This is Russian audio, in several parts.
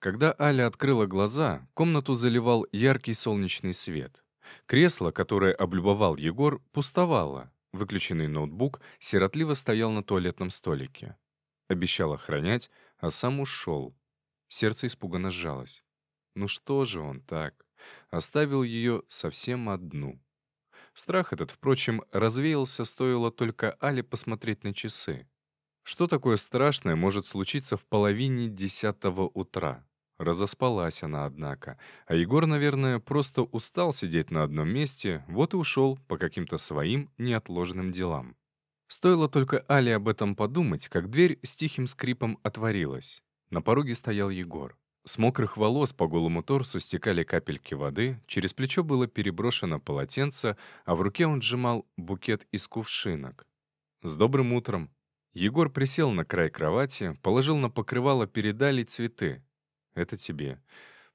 Когда Аля открыла глаза, комнату заливал яркий солнечный свет. Кресло, которое облюбовал Егор, пустовало. Выключенный ноутбук сиротливо стоял на туалетном столике. Обещал охранять, а сам ушел. Сердце испуганно сжалось. Ну что же он так? Оставил ее совсем одну. Страх этот, впрочем, развеялся, стоило только Але посмотреть на часы. Что такое страшное может случиться в половине десятого утра? Разоспалась она, однако. А Егор, наверное, просто устал сидеть на одном месте, вот и ушел по каким-то своим неотложным делам. Стоило только Але об этом подумать, как дверь с тихим скрипом отворилась. На пороге стоял Егор. С мокрых волос по голому торсу стекали капельки воды, через плечо было переброшено полотенце, а в руке он сжимал букет из кувшинок. «С добрым утром!» Егор присел на край кровати, положил на покрывало передали цветы. «Это тебе».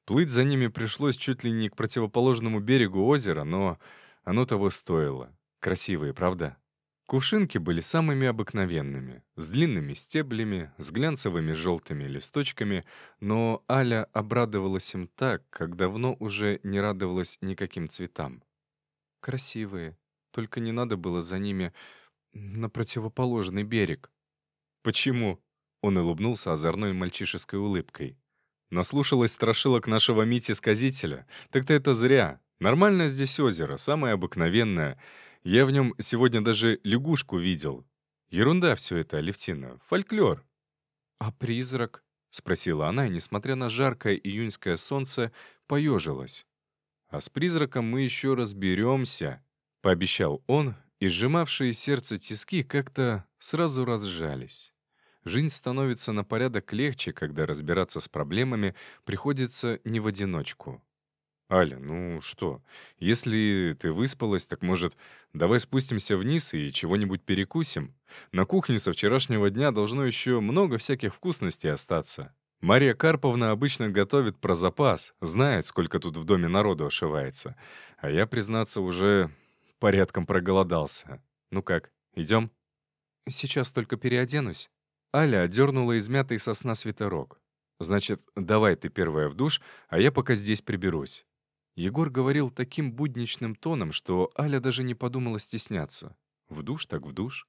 Плыть за ними пришлось чуть ли не к противоположному берегу озера, но оно того стоило. Красивые, правда? Кувшинки были самыми обыкновенными, с длинными стеблями, с глянцевыми желтыми листочками, но Аля обрадовалась им так, как давно уже не радовалась никаким цветам. «Красивые, только не надо было за ними на противоположный берег». «Почему?» — он улыбнулся озорной мальчишеской улыбкой. «Наслушалась страшилок нашего Мити-сказителя? Так-то это зря. Нормальное здесь озеро, самое обыкновенное». Я в нем сегодня даже лягушку видел. Ерунда все это, Алевтина, фольклор. «А призрак?» — спросила она, и, несмотря на жаркое июньское солнце, поежилась. «А с призраком мы еще разберемся», — пообещал он, и сжимавшие сердце тиски как-то сразу разжались. Жизнь становится на порядок легче, когда разбираться с проблемами приходится не в одиночку. «Аля, ну что, если ты выспалась, так, может, давай спустимся вниз и чего-нибудь перекусим? На кухне со вчерашнего дня должно еще много всяких вкусностей остаться. Мария Карповна обычно готовит про запас, знает, сколько тут в доме народу ошивается. А я, признаться, уже порядком проголодался. Ну как, идем?» «Сейчас только переоденусь». Аля одернула измятый сосна свитерок. «Значит, давай ты первая в душ, а я пока здесь приберусь. Егор говорил таким будничным тоном, что Аля даже не подумала стесняться. В душ так в душ.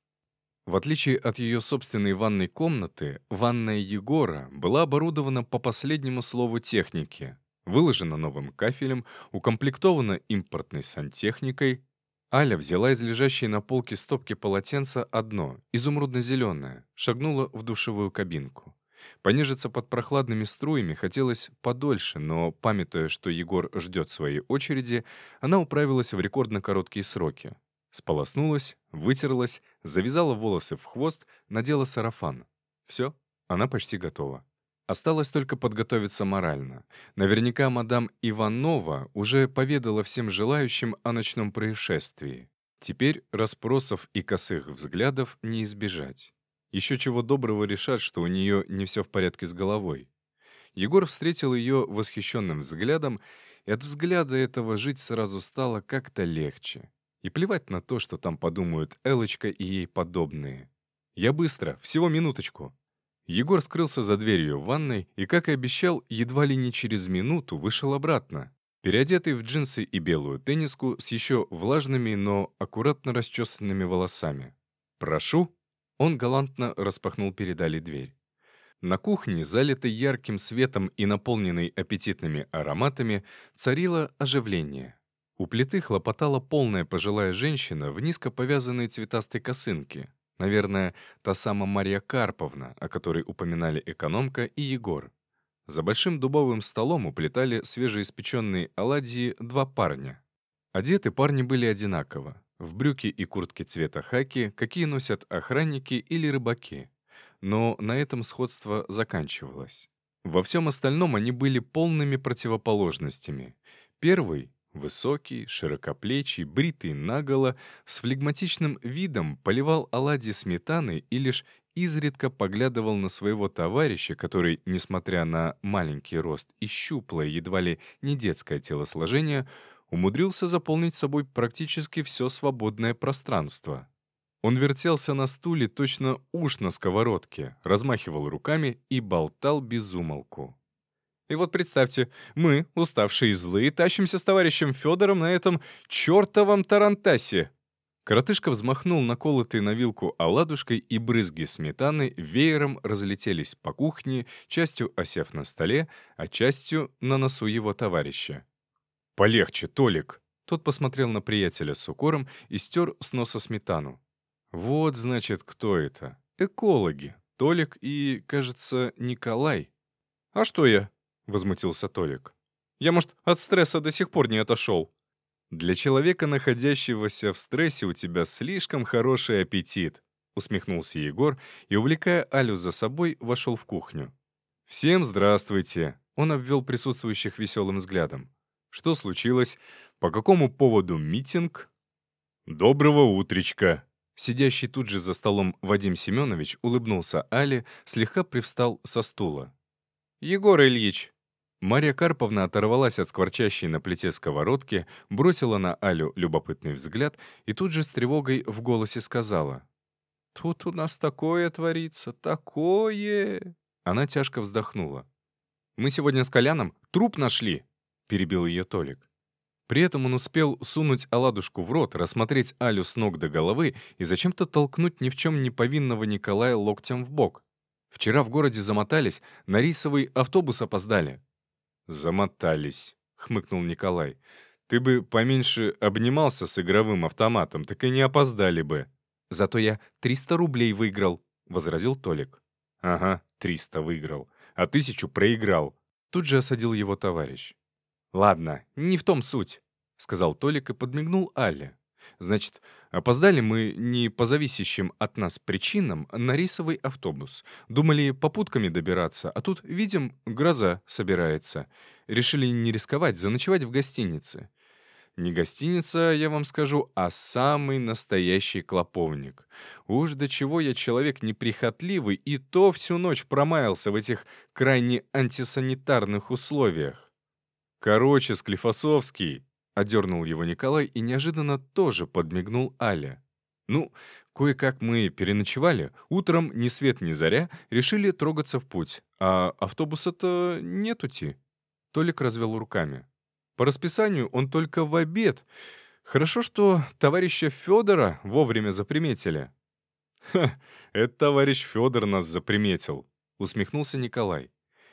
В отличие от ее собственной ванной комнаты, ванная Егора была оборудована по последнему слову техники, выложена новым кафелем, укомплектована импортной сантехникой. Аля взяла из лежащей на полке стопки полотенца одно, изумрудно-зеленое, шагнула в душевую кабинку. Понежиться под прохладными струями хотелось подольше, но, памятуя, что Егор ждет своей очереди, она управилась в рекордно короткие сроки. Сполоснулась, вытерлась, завязала волосы в хвост, надела сарафан. Все, она почти готова. Осталось только подготовиться морально. Наверняка мадам Иванова уже поведала всем желающим о ночном происшествии. Теперь расспросов и косых взглядов не избежать. Еще чего доброго решат, что у нее не все в порядке с головой. Егор встретил ее восхищенным взглядом, и от взгляда этого жить сразу стало как-то легче. И плевать на то, что там подумают Элочка и ей подобные. «Я быстро, всего минуточку». Егор скрылся за дверью в ванной и, как и обещал, едва ли не через минуту вышел обратно, переодетый в джинсы и белую тенниску с еще влажными, но аккуратно расчесанными волосами. «Прошу», он галантно распахнул перед Али дверь. На кухне, залитой ярким светом и наполненной аппетитными ароматами, царило оживление. У плиты хлопотала полная пожилая женщина в низко повязанной цветастой косынке. Наверное, та самая Марья Карповна, о которой упоминали экономка и Егор. За большим дубовым столом уплетали свежеиспеченные оладьи два парня. Одеты парни были одинаково в брюки и куртки цвета хаки, какие носят охранники или рыбаки. Но на этом сходство заканчивалось. Во всем остальном они были полными противоположностями. Первый — высокий, широкоплечий, бритый наголо, с флегматичным видом поливал оладьи сметаной и лишь изредка поглядывал на своего товарища, который, несмотря на маленький рост и щуплое, едва ли не детское телосложение, умудрился заполнить собой практически все свободное пространство. Он вертелся на стуле точно уж на сковородке, размахивал руками и болтал без умолку. И вот представьте, мы, уставшие и злые, тащимся с товарищем Федором на этом чертовом тарантасе. Коротышка взмахнул наколотой на вилку оладушкой, и брызги сметаны веером разлетелись по кухне, частью осев на столе, а частью на носу его товарища. «Полегче, Толик!» Тот посмотрел на приятеля с укором и стер с носа сметану. «Вот, значит, кто это. Экологи. Толик и, кажется, Николай». «А что я?» — возмутился Толик. «Я, может, от стресса до сих пор не отошел?» «Для человека, находящегося в стрессе, у тебя слишком хороший аппетит», — усмехнулся Егор и, увлекая Алю за собой, вошел в кухню. «Всем здравствуйте!» — он обвел присутствующих веселым взглядом. «Что случилось? По какому поводу митинг?» «Доброго утречка!» Сидящий тут же за столом Вадим Семенович улыбнулся Але, слегка привстал со стула. «Егор Ильич, Марья Карповна оторвалась от скворчащей на плите сковородки, бросила на Алю любопытный взгляд и тут же с тревогой в голосе сказала. «Тут у нас такое творится, такое!» Она тяжко вздохнула. «Мы сегодня с Коляном труп нашли!» — перебил ее Толик. При этом он успел сунуть оладушку в рот, рассмотреть Алю с ног до головы и зачем-то толкнуть ни в чем не повинного Николая локтем в бок. Вчера в городе замотались, на рейсовый автобус опоздали. «Замотались», — хмыкнул Николай. «Ты бы поменьше обнимался с игровым автоматом, так и не опоздали бы». «Зато я 300 рублей выиграл», — возразил Толик. «Ага, 300 выиграл, а тысячу проиграл». Тут же осадил его товарищ. «Ладно, не в том суть», — сказал Толик и подмигнул Алле. Значит, опоздали мы не по зависящим от нас причинам на рейсовый автобус. Думали попутками добираться, а тут, видим, гроза собирается. Решили не рисковать, заночевать в гостинице. Не гостиница, я вам скажу, а самый настоящий клоповник. Уж до чего я человек неприхотливый, и то всю ночь промаялся в этих крайне антисанитарных условиях. Короче, Склифосовский, Одернул его Николай и неожиданно тоже подмигнул Але. «Ну, кое-как мы переночевали, утром ни свет ни заря решили трогаться в путь, а автобуса-то нетути». Толик развел руками. «По расписанию он только в обед. Хорошо, что товарища Федора вовремя заприметили». «Ха, это товарищ Федор нас заприметил», — усмехнулся Николай.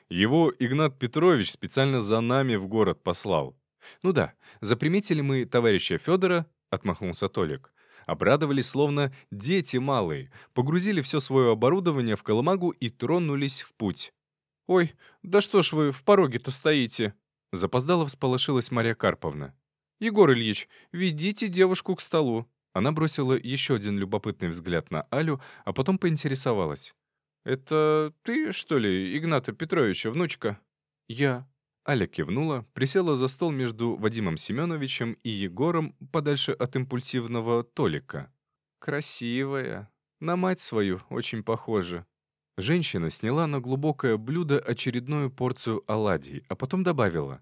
«Его Игнат Петрович специально за нами в город послал. «Ну да, заприметили мы товарища Федора», — отмахнулся Толик. Обрадовались, словно дети малые, погрузили все свое оборудование в колымагу и тронулись в путь. «Ой, да что ж вы в пороге-то стоите?» Запоздало всполошилась Мария Карповна. «Егор Ильич, ведите девушку к столу». Она бросила еще один любопытный взгляд на Алю, а потом поинтересовалась. «Это ты, что ли, Игната Петровича, внучка?» «Я», Аля кивнула, присела за стол между Вадимом Семеновичем и Егором подальше от импульсивного Толика. «Красивая. На мать свою очень похожа». Женщина сняла на глубокое блюдо очередную порцию оладий, а потом добавила.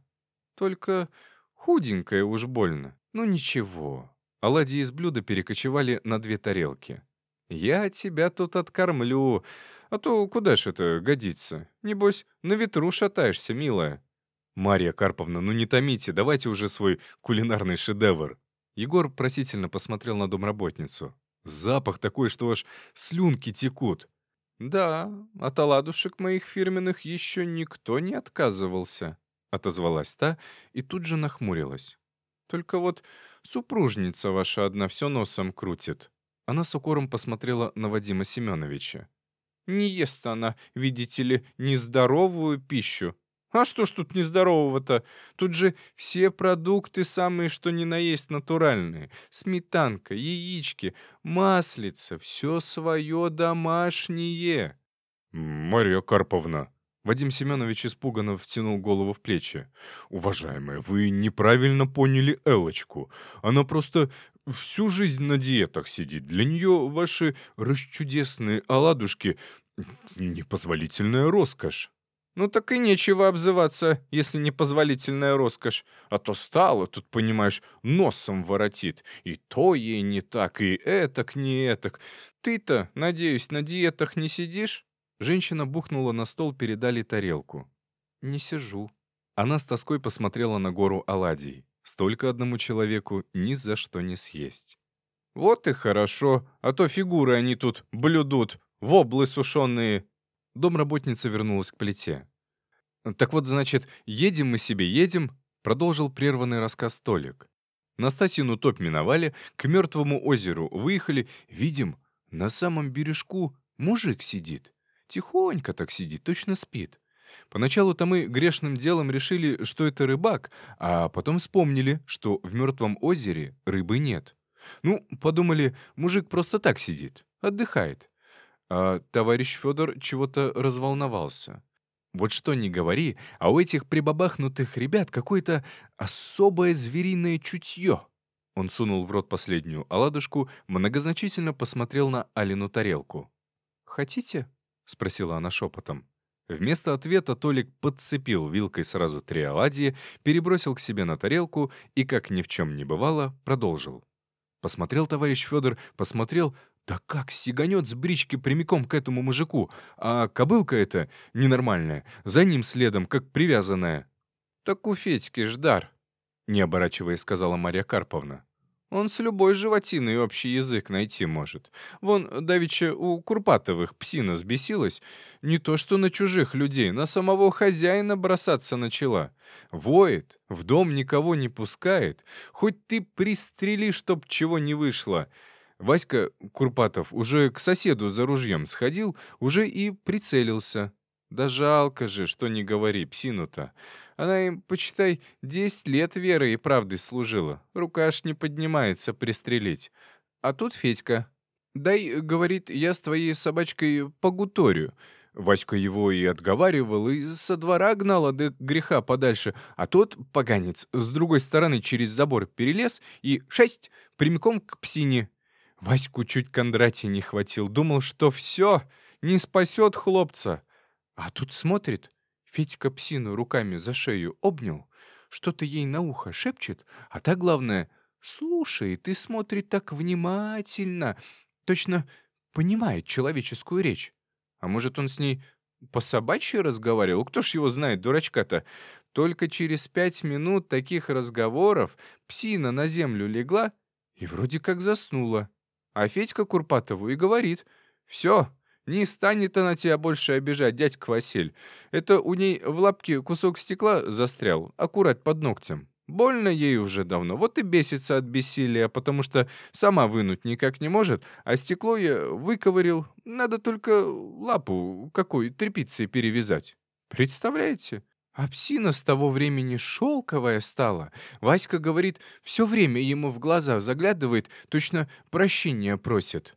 «Только худенькая уж больно. Ну ничего». Оладьи из блюда перекочевали на две тарелки. «Я тебя тут откормлю, а то куда ж это годится? Небось, на ветру шатаешься, милая». «Марья Карповна, ну не томите, давайте уже свой кулинарный шедевр». Егор просительно посмотрел на домработницу. «Запах такой, что аж слюнки текут». «Да, от оладушек моих фирменных еще никто не отказывался», — отозвалась та и тут же нахмурилась. «Только вот супружница ваша одна все носом крутит». Она с укором посмотрела на Вадима Семеновича. «Не ест она, видите ли, нездоровую пищу, а что ж тут нездорового-то? Тут же все продукты самые, что ни на есть, натуральные. Сметанка, яички, маслица, все свое домашнее. Мария Карповна. Вадим Семенович испуганно втянул голову в плечи. «Уважаемая, вы неправильно поняли Элочку. Она просто всю жизнь на диетах сидит. Для нее ваши расчудесные оладушки — непозволительная роскошь». Ну так и нечего обзываться, если не позволительная роскошь. А то стало, тут, понимаешь, носом воротит. И то ей не так, и этак не этак. Ты-то, надеюсь, на диетах не сидишь?» Женщина бухнула на стол, передали тарелку. не сижу». Она с тоской посмотрела на гору оладий. Столько одному человеку ни за что не съесть. «Вот и хорошо, а то фигуры они тут блюдут, воблы сушеные». Домработница вернулась к плите. «Так вот, значит, едем мы себе, едем», — продолжил прерванный рассказ Толик. Настасьину топ миновали, к мертвому озеру выехали, видим, на самом бережку мужик сидит. Тихонько так сидит, точно спит. Поначалу-то мы грешным делом решили, что это рыбак, а потом вспомнили, что в мертвом озере рыбы нет. Ну, подумали, мужик просто так сидит, отдыхает. А товарищ Федор чего-то разволновался. Вот что ни говори, а у этих прибабахнутых ребят какое-то особое звериное чутье. Он сунул в рот последнюю оладушку, многозначительно посмотрел на Алину тарелку. «Хотите?» — спросила она шепотом. Вместо ответа Толик подцепил вилкой сразу три оладьи, перебросил к себе на тарелку и, как ни в чем не бывало, продолжил. Посмотрел товарищ Федор, посмотрел, да как сиганет с брички прямиком к этому мужику, а кобылка эта, ненормальная, за ним следом, как привязанная. «Так у Федьки ждар», — не оборачиваясь, сказала Марья Карповна. «Он с любой животиной общий язык найти может. Вон, давеча у Курпатовых псина сбесилась. Не то что на чужих людей, на самого хозяина бросаться начала. Воет, в дом никого не пускает. Хоть ты пристрели, чтоб чего не вышло». Васька Курпатов уже к соседу за ружьем сходил, уже и прицелился. Да жалко же, что не говори, псину-то. Она им, почитай, десять лет верой и правдой служила. Рука аж не поднимается пристрелить. А тут Федька. «Дай, — говорит, — я с твоей собачкой погуторю». Васька его и отговаривал, и со двора гнал до греха подальше, а тот, поганец, с другой стороны через забор перелез и, шесть, прямиком к псине. Ваську чуть Кондратий не хватил. Думал, что все, не спасет хлопца. А тут смотрит, Федька псину руками за шею обнял, что-то ей на ухо шепчет, а та, главное, слушает и смотрит так внимательно, точно понимает человеческую речь. А может, он с ней по собачьи разговаривал? Кто ж его знает, дурачка-то? Только через пять минут таких разговоров псина на землю легла и вроде как заснула. А Федька Курпатову и говорит, «Все, не станет она тебя больше обижать, дядька Василь. Это у ней в лапке кусок стекла застрял, аккурат под ногтем. Больно ей уже давно, вот и бесится от бессилия, потому что сама вынуть никак не может, а стекло я выковырил, надо только лапу какой тряпицей перевязать. Представляете?» А псина с того времени шелковая стала. Васька говорит, все время ему в глаза заглядывает, точно прощения просит.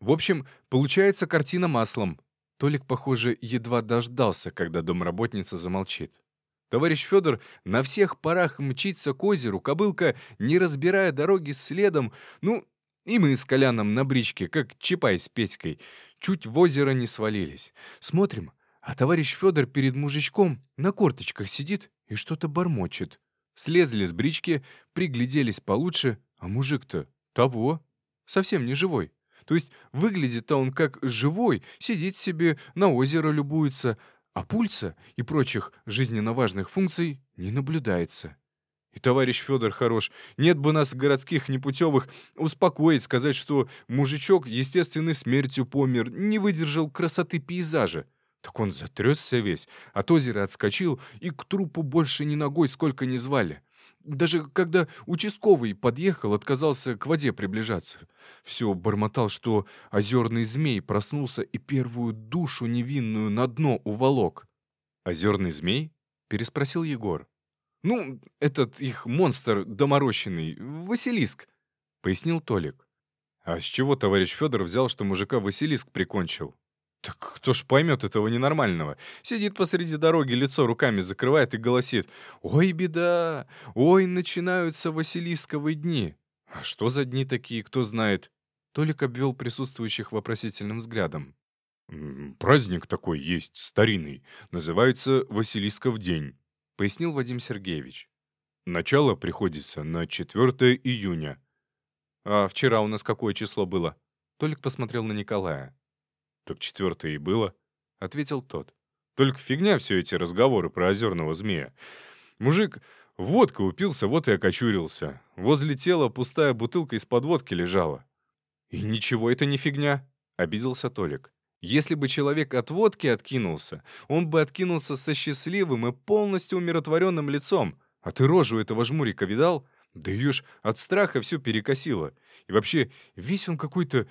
В общем, получается картина маслом. Толик, похоже, едва дождался, когда домработница замолчит. Товарищ Федор на всех парах мчится к озеру, кобылка, не разбирая дороги следом. Ну, и мы с Коляном на бричке, как Чапай с Петькой, чуть в озеро не свалились. Смотрим, а товарищ Федор перед мужичком на корточках сидит и что-то бормочет. Слезли с брички, пригляделись получше, а мужик-то того, совсем не живой. То есть выглядит-то он как живой, сидит себе, на озеро любуется, а пульса и прочих жизненно важных функций не наблюдается. И товарищ Федор хорош. Нет бы нас, городских непутевых, успокоить, сказать, что мужичок естественной смертью помер, не выдержал красоты пейзажа. Так он затрясся весь, от озера отскочил и к трупу больше ни ногой сколько не звали. Даже когда участковый подъехал, отказался к воде приближаться. Все бормотал, что озерный змей проснулся и первую душу невинную на дно уволок. «Озерный змей?» — переспросил Егор. «Ну, этот их монстр доморощенный, Василиск», — пояснил Толик. «А с чего товарищ Федор взял, что мужика Василиск прикончил?» Так кто ж поймет этого ненормального? Сидит посреди дороги, лицо руками закрывает и голосит. «Ой, беда! Ой, начинаются Василийсковые дни!» А что за дни такие, кто знает? Толик обвел присутствующих вопросительным взглядом. «Праздник такой есть, старинный. Называется Василисков день», — пояснил Вадим Сергеевич. «Начало приходится на 4 июня». «А вчера у нас какое число было?» Толик посмотрел на Николая. «Так четвертое и было», — ответил тот. Только фигня все эти разговоры про озерного змея. Мужик водка упился, вот и окочурился. Возле тела пустая бутылка из-под водки лежала. «И ничего, это не фигня», — обиделся Толик. «Если бы человек от водки откинулся, он бы откинулся со счастливым и полностью умиротворенным лицом. А ты рожу этого жмурика видал? Да ее ж от страха все перекосило. И вообще, весь он какой-то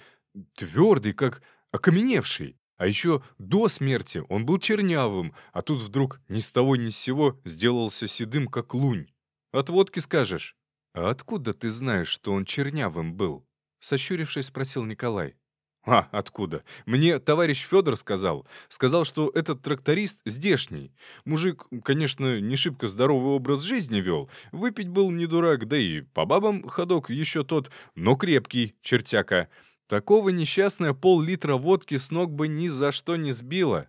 твердый, как окаменевший. А еще до смерти он был чернявым, а тут вдруг ни с того ни с сего сделался седым, как лунь. От водки скажешь. «А откуда ты знаешь, что он чернявым был?» Сощурившись, спросил Николай. «А, откуда? Мне товарищ Федор сказал. Сказал, что этот тракторист здешний. Мужик, конечно, не шибко здоровый образ жизни вел. Выпить был не дурак, да и по бабам ходок еще тот, но крепкий, чертяка. Такого несчастная пол-литра водки с ног бы ни за что не сбила.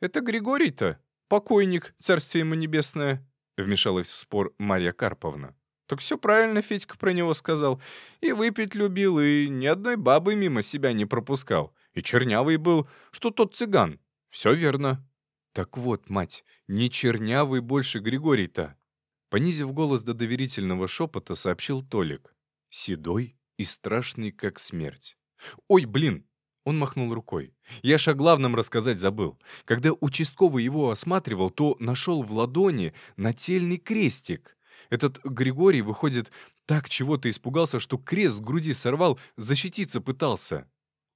«Это Григорий-то? Покойник, царствие ему небесное», — вмешалась в спор Марья Карповна. Так все правильно Федька про него сказал. И выпить любил, и ни одной бабы мимо себя не пропускал. И чернявый был, что тот цыган. Все верно. Так вот, мать, не чернявый больше Григорий-то. Понизив голос до доверительного шепота, сообщил Толик. Седой и страшный, как смерть. «Ой, блин!» Он махнул рукой. «Я ж о главном рассказать забыл. Когда участковый его осматривал, то нашел в ладони нательный крестик. Этот Григорий, выходит, так чего-то испугался, что крест с груди сорвал, защититься пытался.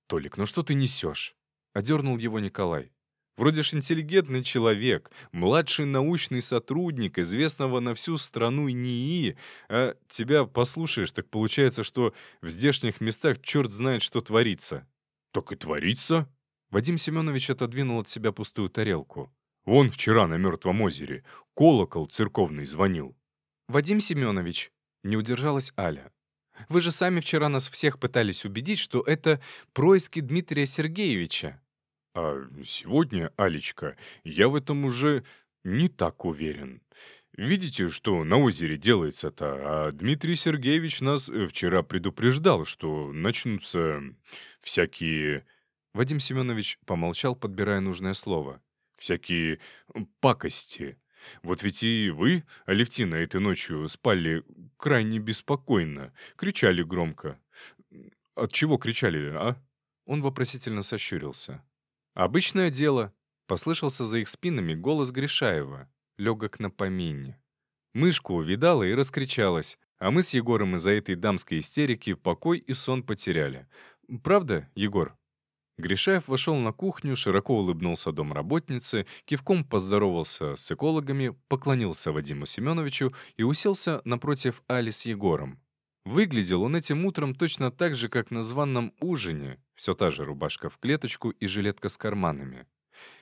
«Толик, ну что ты несешь?» — одернул его Николай. «Вроде ж интеллигентный человек, младший научный сотрудник, известного на всю страну НИИ, а тебя послушаешь, так получается, что в здешних местах черт знает, что творится». «Так и творится?» Вадим Семенович отодвинул от себя пустую тарелку. «Вон вчера на Мертвом озере колокол церковный звонил. «Вадим Семенович», — не удержалась Аля, «вы же сами вчера нас всех пытались убедить, что это происки Дмитрия Сергеевича». «А сегодня, Алечка, я в этом уже не так уверен. Видите, что на озере делается-то, а Дмитрий Сергеевич нас вчера предупреждал, что начнутся всякие...» Вадим Семенович помолчал, подбирая нужное слово. «Всякие пакости». Вот ведь и вы, Алевтина, этой ночью спали крайне беспокойно, кричали громко. От чего кричали, а?» Он вопросительно сощурился. «Обычное дело», — послышался за их спинами голос Гришаева, легок на помине. Мышку увидала и раскричалась, а мы с Егором из-за этой дамской истерики покой и сон потеряли. Правда, Егор? Гришаев вошел на кухню, широко улыбнулся домработнице, кивком поздоровался с экологами, поклонился Вадиму Семеновичу и уселся напротив Али с Егором. Выглядел он этим утром точно так же, как на званном ужине, все та же рубашка в клеточку и жилетка с карманами.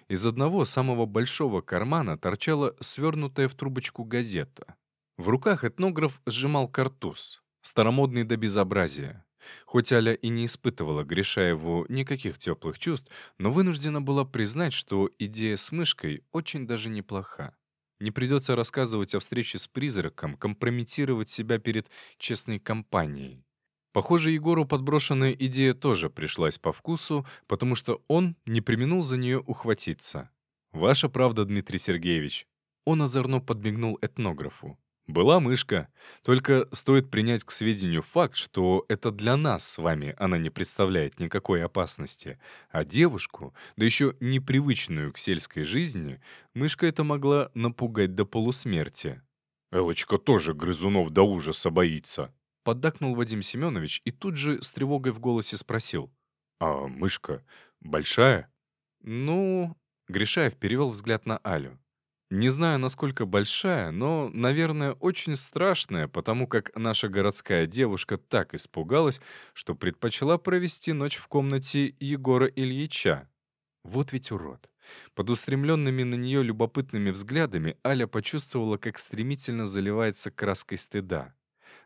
Из одного самого большого кармана торчала свернутая в трубочку газета. В руках этнограф сжимал картуз, старомодный до безобразия. Хоть Аля и не испытывала Гришаеву никаких теплых чувств, но вынуждена была признать, что идея с мышкой очень даже неплоха. Не придется рассказывать о встрече с призраком, компрометировать себя перед честной компанией. Похоже, Егору подброшенная идея тоже пришлась по вкусу, потому что он не применул за нее ухватиться. «Ваша правда, Дмитрий Сергеевич». Он озорно подмигнул этнографу. Была мышка. Только стоит принять к сведению факт, что это для нас с вами она не представляет никакой опасности. А девушку, да еще непривычную к сельской жизни, мышка это могла напугать до полусмерти. «Элочка тоже грызунов до ужаса боится», — поддакнул Вадим Семенович и тут же с тревогой в голосе спросил. «А мышка большая?» «Ну...» — Гришаев перевел взгляд на Алю. Не знаю, насколько большая, но, наверное, очень страшная, потому как наша городская девушка так испугалась, что предпочла провести ночь в комнате Егора Ильича. Вот ведь урод. Под устремленными на нее любопытными взглядами Аля почувствовала, как стремительно заливается краской стыда.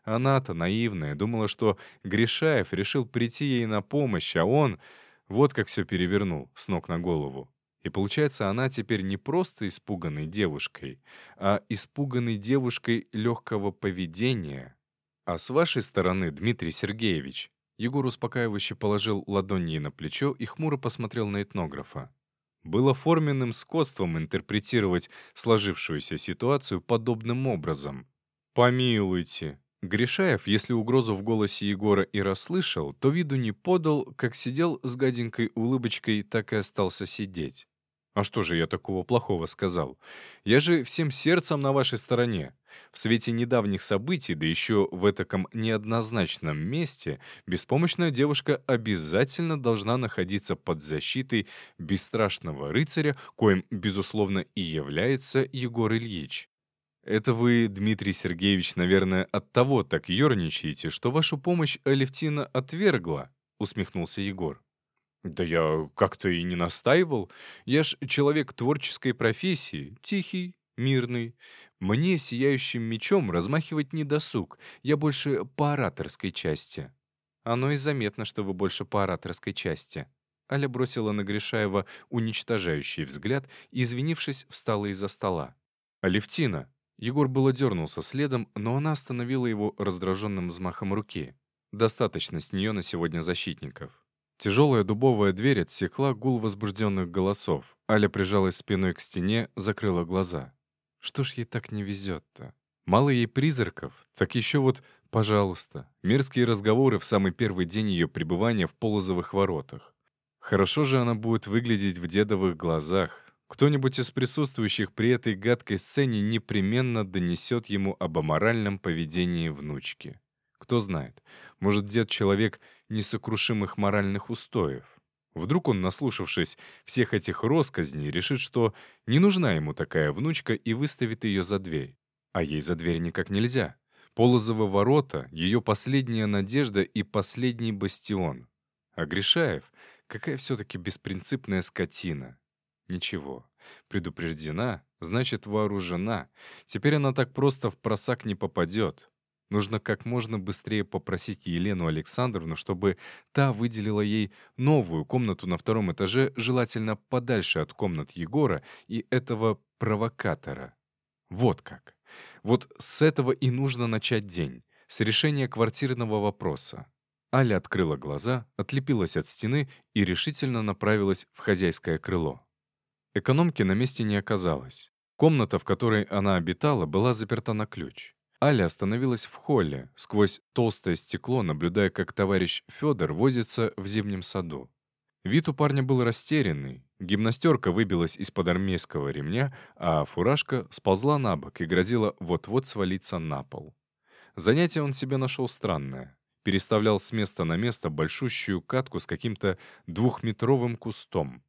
Она-то, наивная, думала, что Гришаев решил прийти ей на помощь, а он вот как все перевернул с ног на голову. И получается, она теперь не просто испуганной девушкой, а испуганной девушкой легкого поведения. А с вашей стороны, Дмитрий Сергеевич, Егор успокаивающе положил ладонь ей на плечо и хмуро посмотрел на этнографа. Было форменным скотством интерпретировать сложившуюся ситуацию подобным образом. «Помилуйте». Гришаев, если угрозу в голосе Егора и расслышал, то виду не подал, как сидел с гаденькой улыбочкой, так и остался сидеть. А что же я такого плохого сказал? Я же всем сердцем на вашей стороне. В свете недавних событий, да еще в этом неоднозначном месте, беспомощная девушка обязательно должна находиться под защитой бесстрашного рыцаря, коим, безусловно, и является Егор Ильич. Это вы, Дмитрий Сергеевич, наверное, от того так ерничаете, что вашу помощь Алевтина отвергла, усмехнулся Егор. «Да я как-то и не настаивал. Я ж человек творческой профессии, тихий, мирный. Мне сияющим мечом размахивать не досуг. Я больше по ораторской части». «Оно и заметно, что вы больше по ораторской части». Аля бросила на Гришаева уничтожающий взгляд и, извинившись, встала из-за стола. «Алевтина!» Егор было дернулся следом, но она остановила его раздраженным взмахом руки. «Достаточно с нее на сегодня защитников». Тяжелая дубовая дверь отсекла гул возбужденных голосов. Аля прижалась спиной к стене, закрыла глаза. Что ж ей так не везет-то? Мало ей призраков, так еще вот, пожалуйста, мерзкие разговоры в самый первый день ее пребывания в Полозовых воротах. Хорошо же она будет выглядеть в дедовых глазах. Кто-нибудь из присутствующих при этой гадкой сцене непременно донесет ему об аморальном поведении внучки. Кто знает, может, дед человек несокрушимых моральных устоев. Вдруг он, наслушавшись всех этих росказней, решит, что не нужна ему такая внучка и выставит ее за дверь. А ей за дверь никак нельзя. Полозовы ворота — ее последняя надежда и последний бастион. А Гришаев — какая все-таки беспринципная скотина. Ничего, предупреждена, значит вооружена. Теперь она так просто в просак не попадет. Нужно как можно быстрее попросить Елену Александровну, чтобы та выделила ей новую комнату на втором этаже, желательно подальше от комнат Егора и этого провокатора. Вот как. Вот с этого и нужно начать день, с решения квартирного вопроса. Аля открыла глаза, отлепилась от стены и решительно направилась в хозяйское крыло. Экономки на месте не оказалось. Комната, в которой она обитала, была заперта на ключ. Аля остановилась в холле, сквозь толстое стекло, наблюдая, как товарищ Федор возится в зимнем саду. Вид у парня был растерянный. Гимнастерка выбилась из-под армейского ремня, а фуражка сползла на бок и грозила вот-вот свалиться на пол. Занятие он себе нашел странное. Переставлял с места на место большущую катку с каким-то двухметровым кустом.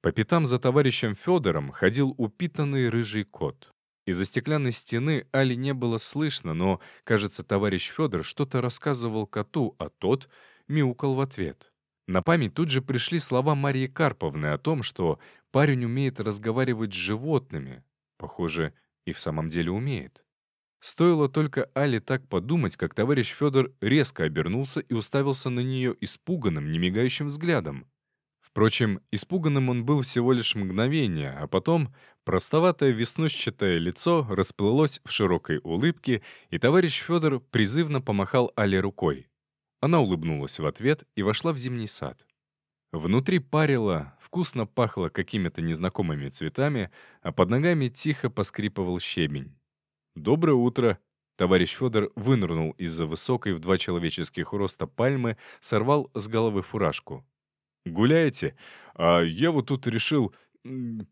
По пятам за товарищем Федором ходил упитанный рыжий кот. Из-за стеклянной стены Али не было слышно, но, кажется, товарищ Федор что-то рассказывал коту, а тот мяукал в ответ. На память тут же пришли слова Марии Карповны о том, что парень умеет разговаривать с животными. Похоже, и в самом деле умеет. Стоило только Али так подумать, как товарищ Федор резко обернулся и уставился на нее испуганным, немигающим взглядом. Впрочем, испуганным он был всего лишь мгновение, а потом простоватое веснущатое лицо расплылось в широкой улыбке, и товарищ Федор призывно помахал Але рукой. Она улыбнулась в ответ и вошла в зимний сад. Внутри парило, вкусно пахло какими-то незнакомыми цветами, а под ногами тихо поскрипывал щебень. «Доброе утро!» Товарищ Федор вынырнул из-за высокой в два человеческих роста пальмы, сорвал с головы фуражку. Гуляете? А я вот тут решил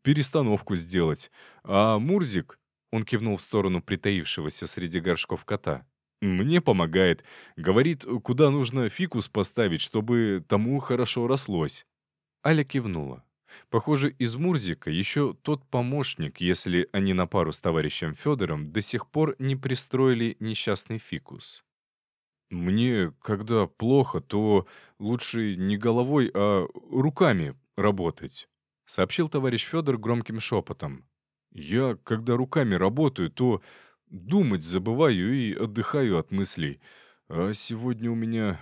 перестановку сделать. А Мурзик, он кивнул в сторону притаившегося среди горшков кота, мне помогает. Говорит, куда нужно фикус поставить, чтобы тому хорошо рослось. Аля кивнула. Похоже, из Мурзика еще тот помощник, если они на пару с товарищем Федором до сих пор не пристроили несчастный фикус. Мне, когда плохо, то лучше не головой, а руками работать», — сообщил товарищ Федор громким шепотом. «Я, когда руками работаю, то думать забываю и отдыхаю от мыслей. А сегодня у меня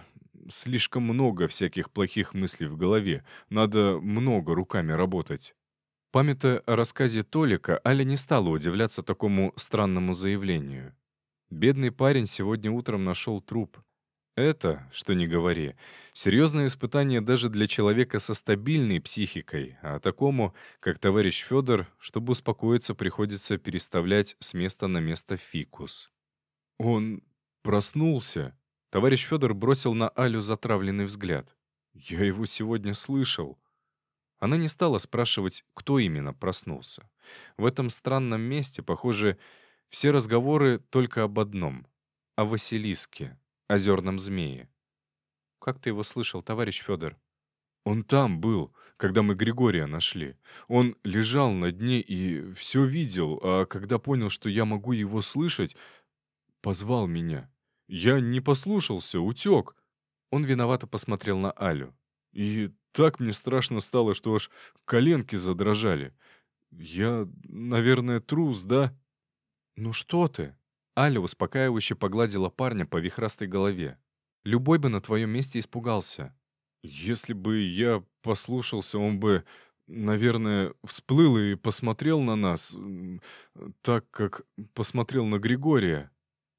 слишком много всяких плохих мыслей в голове. Надо много руками работать». Памятая о рассказе Толика, Аля не стала удивляться такому странному заявлению. Бедный парень сегодня утром нашел труп. Это, что не говори, серьезное испытание даже для человека со стабильной психикой, а такому, как товарищ Федор, чтобы успокоиться, приходится переставлять с места на место фикус. Он проснулся. Товарищ Федор бросил на Алю затравленный взгляд. Я его сегодня слышал. Она не стала спрашивать, кто именно проснулся. В этом странном месте, похоже, все разговоры только об одном — о Василиске озерном змее. «Как ты его слышал, товарищ Федор?» «Он там был, когда мы Григория нашли. Он лежал на дне и все видел, а когда понял, что я могу его слышать, позвал меня. Я не послушался, утек». Он виновато посмотрел на Алю. И так мне страшно стало, что аж коленки задрожали. Я, наверное, трус, да? «Ну что ты?» Аля успокаивающе погладила парня по вихрастой голове. «Любой бы на твоем месте испугался». «Если бы я послушался, он бы, наверное, всплыл и посмотрел на нас, так, как посмотрел на Григория».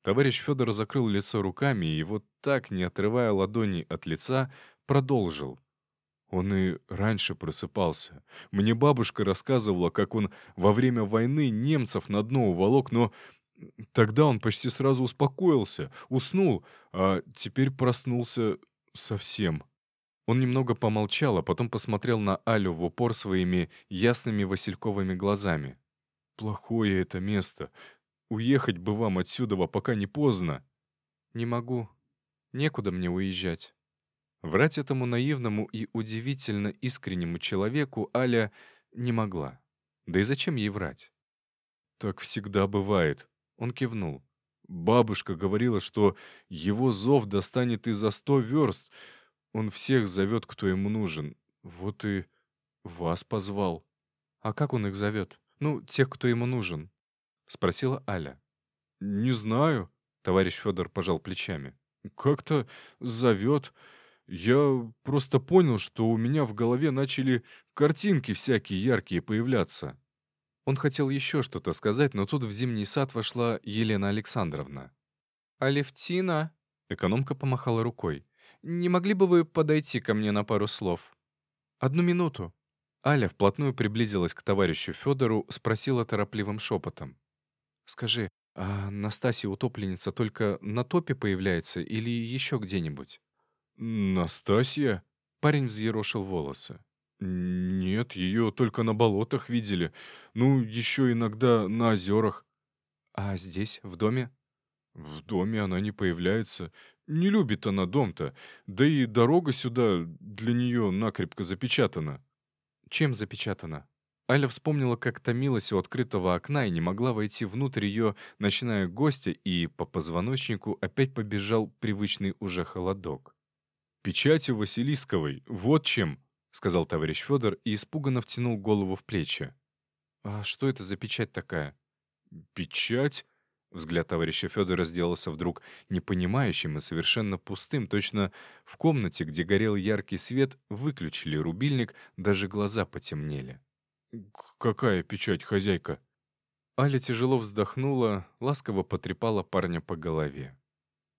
Товарищ Федор закрыл лицо руками и вот так, не отрывая ладони от лица, продолжил. Он и раньше просыпался. Мне бабушка рассказывала, как он во время войны немцев на дно уволок, но Тогда он почти сразу успокоился, уснул, а теперь проснулся совсем. Он немного помолчал, а потом посмотрел на Алю в упор своими ясными васильковыми глазами. «Плохое это место. Уехать бы вам отсюда, пока не поздно». «Не могу. Некуда мне уезжать». Врать этому наивному и удивительно искреннему человеку Аля не могла. Да и зачем ей врать? «Так всегда бывает», он кивнул. Бабушка говорила, что его зов достанет и за сто верст. Он всех зовет, кто ему нужен. Вот и вас позвал. А как он их зовет? Ну, тех, кто ему нужен. Спросила Аля. Не знаю, товарищ Федор пожал плечами. Как-то зовет. Я просто понял, что у меня в голове начали картинки всякие яркие появляться. Он хотел еще что-то сказать, но тут в зимний сад вошла Елена Александровна. «Алевтина?» — экономка помахала рукой. «Не могли бы вы подойти ко мне на пару слов?» «Одну минуту». Аля вплотную приблизилась к товарищу Федору, спросила торопливым шепотом. «Скажи, а Настасья утопленница только на топе появляется или еще где-нибудь?» «Настасья?» Парень взъерошил волосы. «Нет, ее только на болотах видели. Ну, еще иногда на озерах». «А здесь, в доме?» «В доме она не появляется. Не любит она дом-то. Да и дорога сюда для нее накрепко запечатана». «Чем запечатана?» Аля вспомнила, как томилась у открытого окна и не могла войти внутрь ее ночная гостья, и по позвоночнику опять побежал привычный уже холодок. «Печатью Василисковой, вот чем!» сказал товарищ Федор и испуганно втянул голову в плечи. «А что это за печать такая?» «Печать?» Взгляд товарища Федора сделался вдруг непонимающим и совершенно пустым. Точно в комнате, где горел яркий свет, выключили рубильник, даже глаза потемнели. «Какая печать, хозяйка?» Аля тяжело вздохнула, ласково потрепала парня по голове.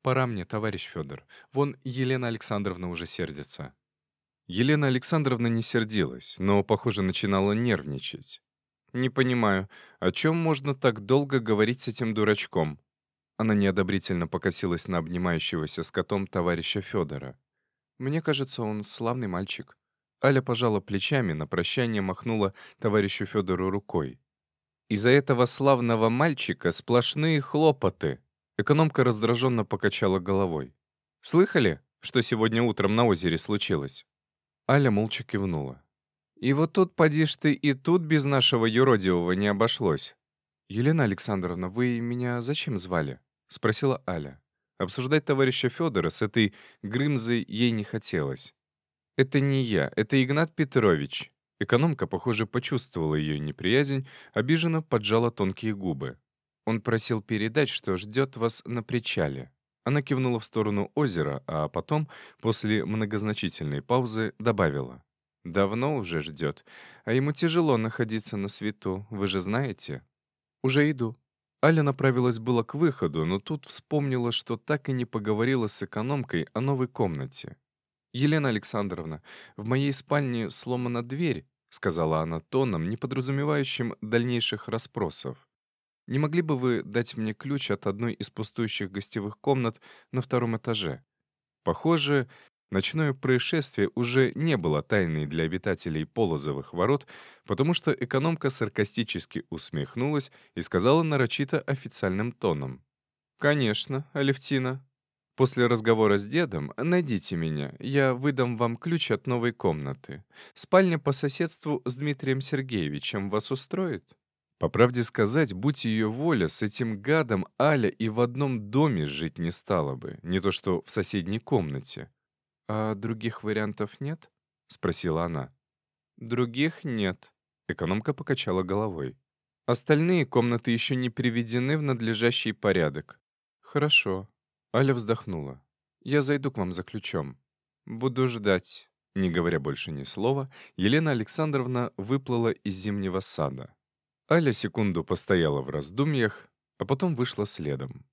«Пора мне, товарищ Федор. Вон Елена Александровна уже сердится». Елена Александровна не сердилась, но, похоже, начинала нервничать. «Не понимаю, о чем можно так долго говорить с этим дурачком?» Она неодобрительно покосилась на обнимающегося с котом товарища Федора. «Мне кажется, он славный мальчик». Аля пожала плечами, на прощание махнула товарищу Федору рукой. «Из-за этого славного мальчика сплошные хлопоты!» Экономка раздраженно покачала головой. «Слыхали, что сегодня утром на озере случилось?» Аля молча кивнула. «И вот тут, поди ж ты, и тут без нашего юродивого не обошлось». «Елена Александровна, вы меня зачем звали?» — спросила Аля. Обсуждать товарища Федора с этой Грымзой ей не хотелось. «Это не я, это Игнат Петрович». Экономка, похоже, почувствовала ее неприязнь, обиженно поджала тонкие губы. Он просил передать, что ждет вас на причале. Она кивнула в сторону озера, а потом, после многозначительной паузы, добавила. «Давно уже ждет, а ему тяжело находиться на свету, вы же знаете?» «Уже иду». Аля направилась было к выходу, но тут вспомнила, что так и не поговорила с экономкой о новой комнате. «Елена Александровна, в моей спальне сломана дверь», — сказала она тоном, не подразумевающим дальнейших расспросов. «Не могли бы вы дать мне ключ от одной из пустующих гостевых комнат на втором этаже?» Похоже, Ночное происшествие уже не было тайной для обитателей Полозовых ворот, потому что экономка саркастически усмехнулась и сказала нарочито официальным тоном. «Конечно, Алевтина. После разговора с дедом найдите меня, я выдам вам ключ от новой комнаты. Спальня по соседству с Дмитрием Сергеевичем вас устроит?» По правде сказать, будь ее воля, с этим гадом Аля и в одном доме жить не стала бы, не то что в соседней комнате. «А других вариантов нет?» — спросила она. «Других нет», — экономка покачала головой. «Остальные комнаты еще не приведены в надлежащий порядок». «Хорошо». Аля вздохнула. «Я зайду к вам за ключом. Буду ждать». Не говоря больше ни слова, Елена Александровна выплыла из зимнего сада. Аля секунду постояла в раздумьях, а потом вышла следом.